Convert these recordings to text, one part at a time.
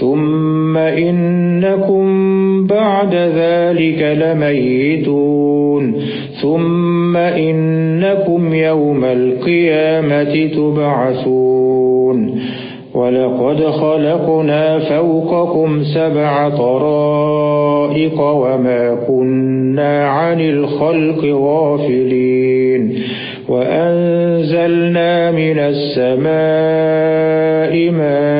ثم إنكم بعد ذلك لميتون ثم إنكم يوم القيامة تبعثون وَلَقَدْ خَلَقْنَا فَوْقَكُمْ سَبْعَ طَرَائِقَ وَمَا كُنَّا عَنِ الْخَلْقِ غَافِلِينَ وَأَنزَلْنَا مِنَ السَّمَاءِ مَاءً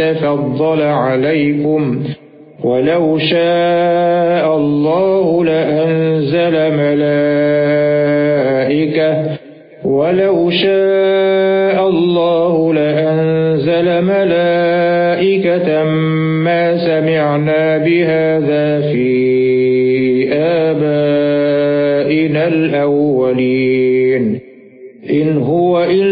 يَتَفَضَّلَ عَلَيْكُمْ. وَلَوْ شَاءَ اللَّهُ لَأَنزَلَ مَلَائِكَةً. وَلَوْ شَاءَ اللَّهُ لَأَنزَلَ مَلَائِكَةً مَا سَمِعْنَا بِهَذَا فِي آبَائِنَا الْأَوَّلِينَ. إِنْ هُوَ إِلَّا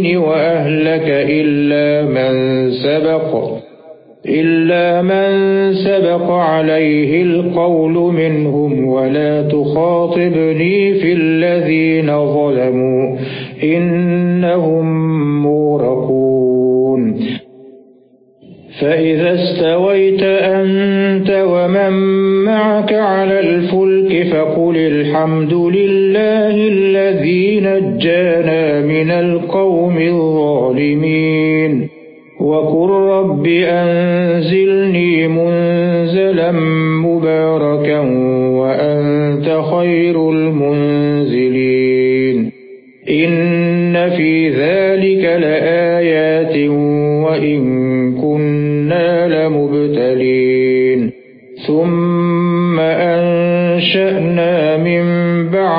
اثنين وأهلك إلا من سبق إلا من سبق عليه القول منهم ولا تخاطبني في الذين ظلموا إنهم مورقون. فإذا استويت أنت ومن معك على الفلك فقل الحمد لله الذي نجانا من القوم الظالمين. وقل رب أنزلني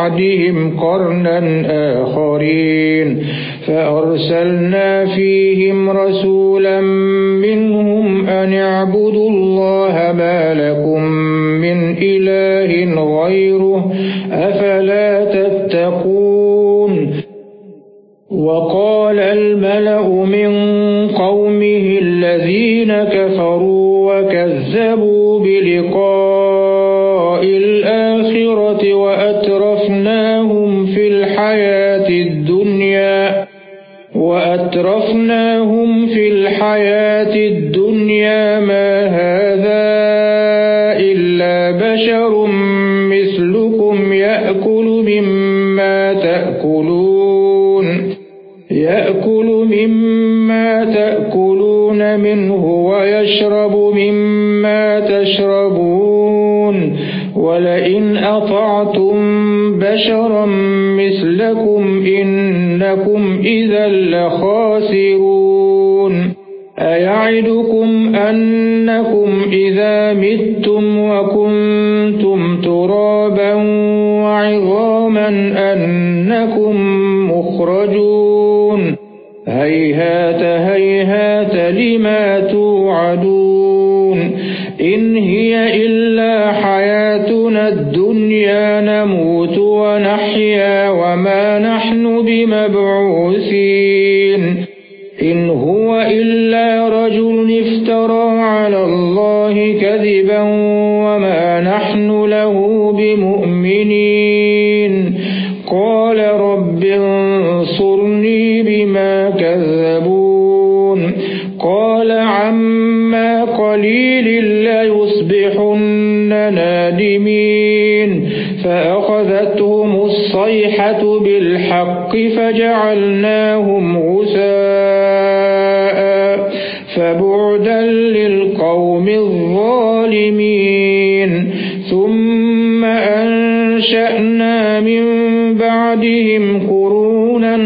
بعدهم قرنا آخرين فأرسلنا فيهم رسولا منهم أن اعبدوا الله ما لكم من إله غيره أفلا تتقون وقال الملأ من قومه الذين كفروا وأترفناهم في الحياة الدنيا ما هذا إلا بشر مثلكم يأكل مما تأكلون يأكل مما تأكلون منه ويشرب مما تشربون ولئن أطعتم بشرا مثلكم إذا لخاسرون. أيعدكم أنكم إذا متم وكنتم ترابا وعظاما أنكم مخرجون. هيهات هيهات لما توعدون. إن هي إلا حياتنا الدنيا نموت ونحيا وما نحن بمبعوثين إن هو إلا رجل افترى على الله كذبا وما نحن له بمؤمنين بالحق فجعلناهم غساء فبعدا للقوم الظالمين. ثم أنشأنا من بعدهم قرونا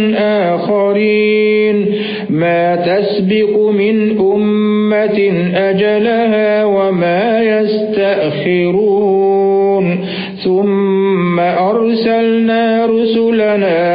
آخرين. ما تسبق من أمة أجلها وما يستأخرون. ثم أرسلنا رسلنا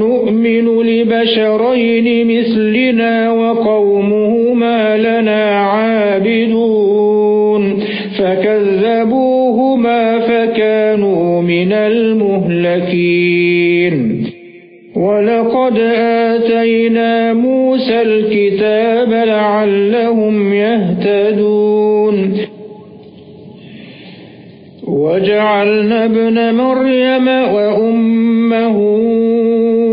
أنؤمن لبشرين مثلنا وقومهما لنا عابدون فكذبوهما فكانوا من المهلكين. ولقد آتينا موسى الكتاب لعلهم يهتدون. وجعلنا ابن مريم وأمه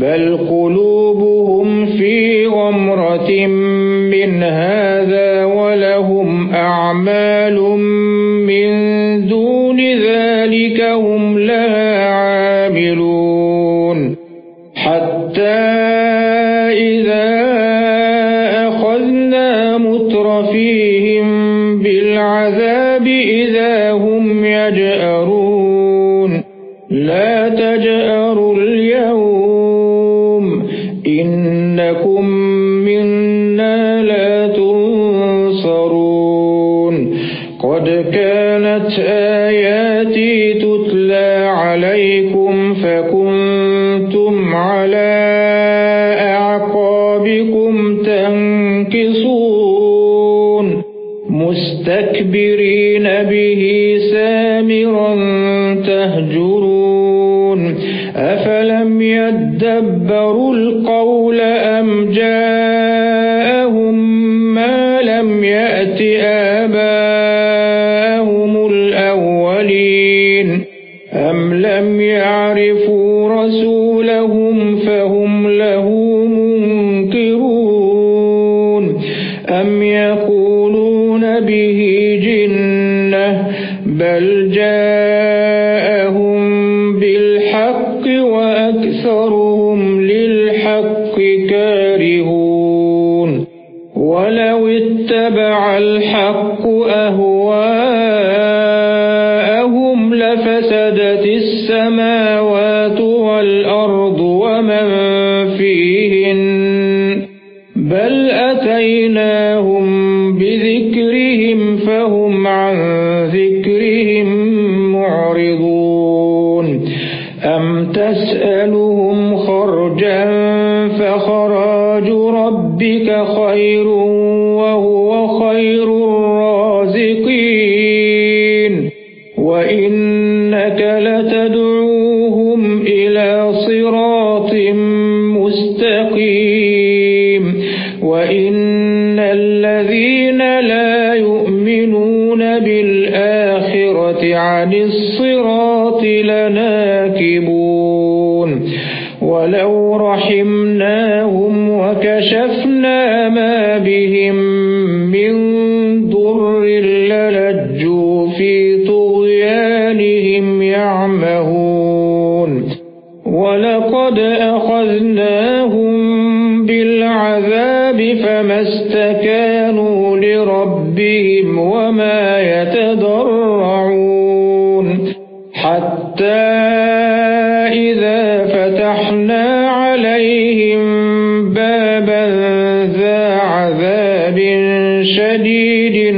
بل قلوبهم في غمرة من هذا ولهم أعمال من دون ذلك مستكبرين به سامرا تهجرون أفلم يدبروا القول أم جاءهم Good. مستقيم وإن الذين لا يؤمنون بالآخرة عن الصراط لناكبون. ولو بِهِمْ وَمَا يَتَضَرَّعُونَ حَتَّى إِذَا فَتَحْنَا عَلَيْهِمْ بَابًا ذَا عَذَابٍ شَدِيدٍ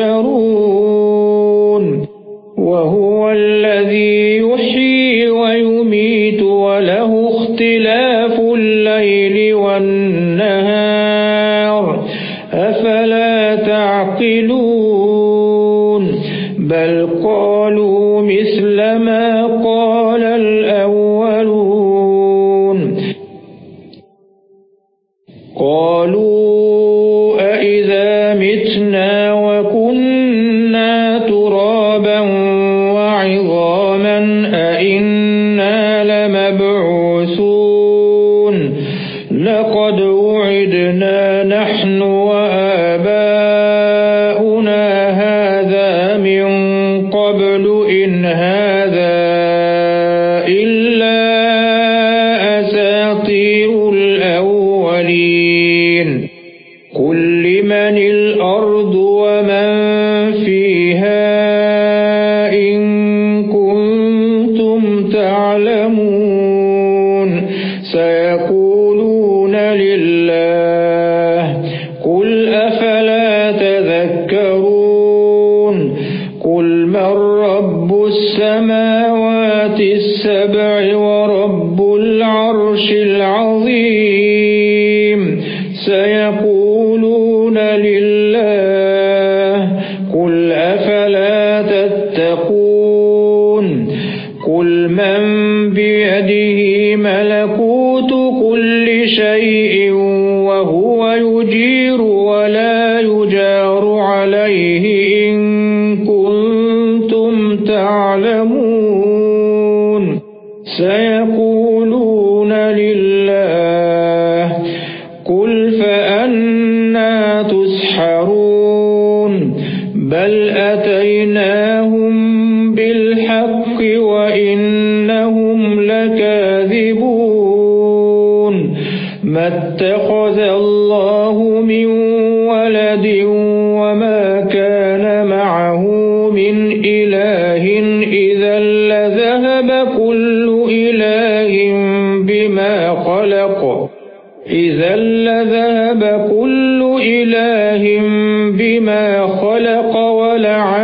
تُحْشَرُونَ وَهُوَ الَّذِي يُحْيِي وَيُمِيتُ وَلَهُ اخْتِلَافُ اللَّيْلِ وَالنَّهَارِ أَفَلَا تَعْقِلُونَ بَلْ قَالُوا مِثْلَ مَا قَالَ الْأَوَّلُونَ قَالُوا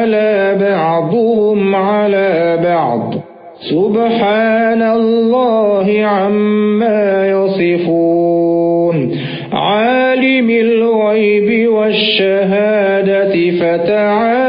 عَلَى بَعْضُهُمْ عَلَى بَعْضٍ. سُبْحَانَ اللَّهِ عَمَّا يَصِفُونَ. عَالِمِ الْغَيْبِ وَالشَّهَادَةِ فَتَعَالَى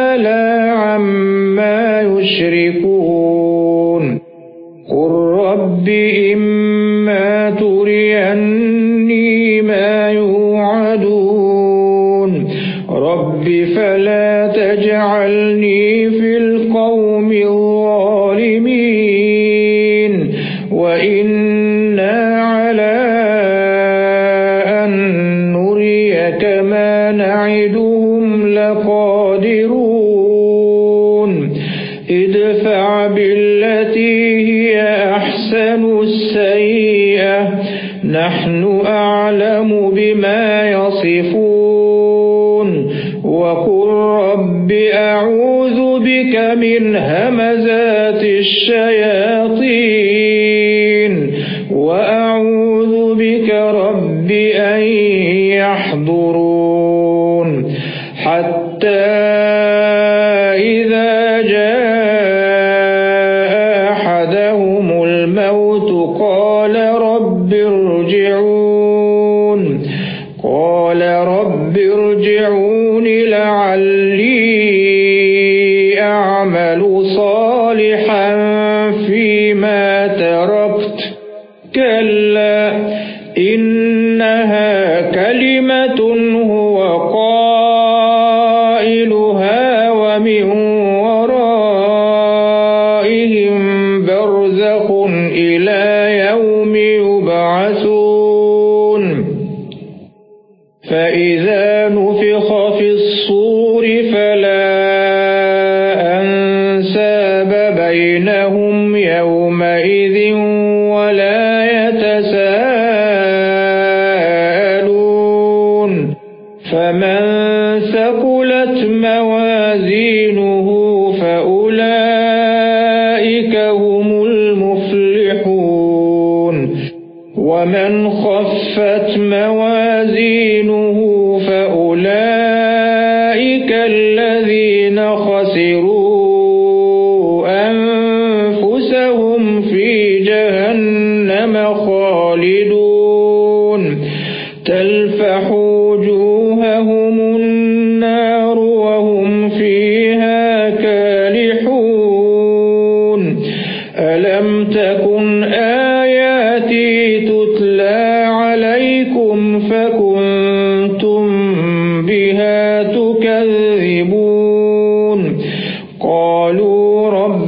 ادفع بالتي هي أحسن السيئة. نحن أعلم بما يصفون. وقل رب أعوذ بك من همزات الشياطين. وَاعْمَلُوا صَالِحًا فِيمَا تَرَكْتُ. كَلَّا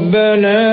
ربنا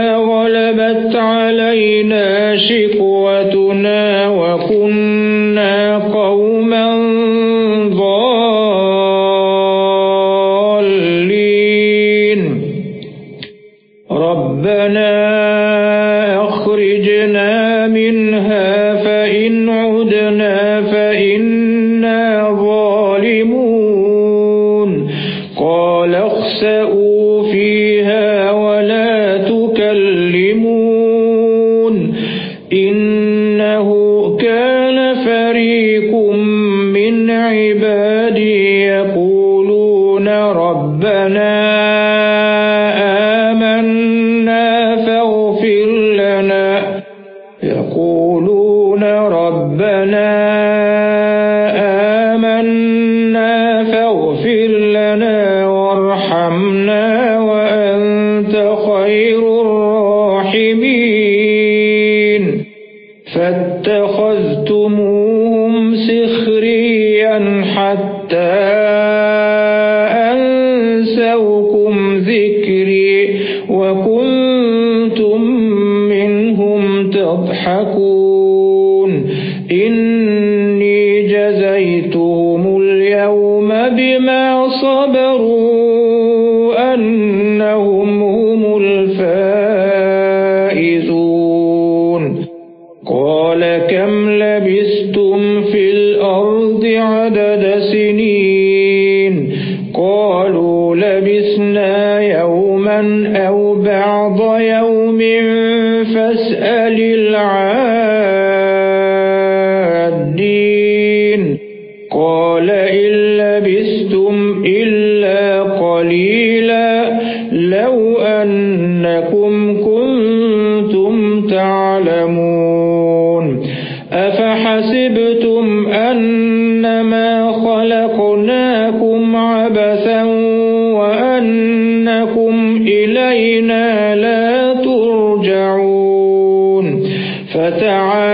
Isso. ترجعون فتعالى